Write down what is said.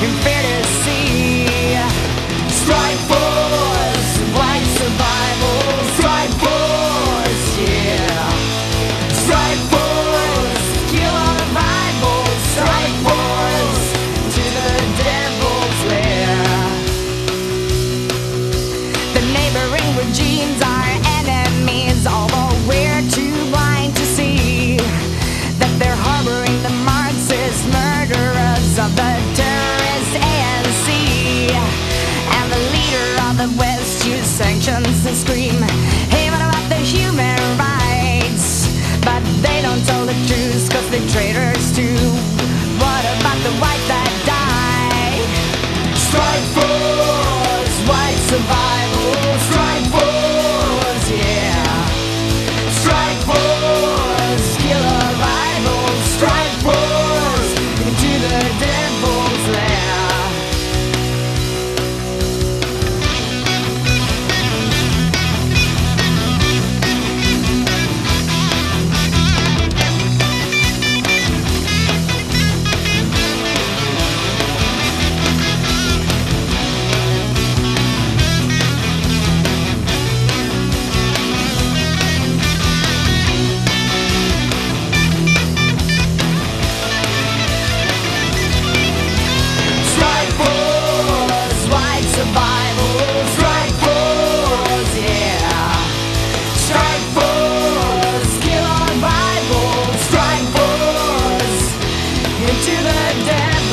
In fact, fight for us, white survive.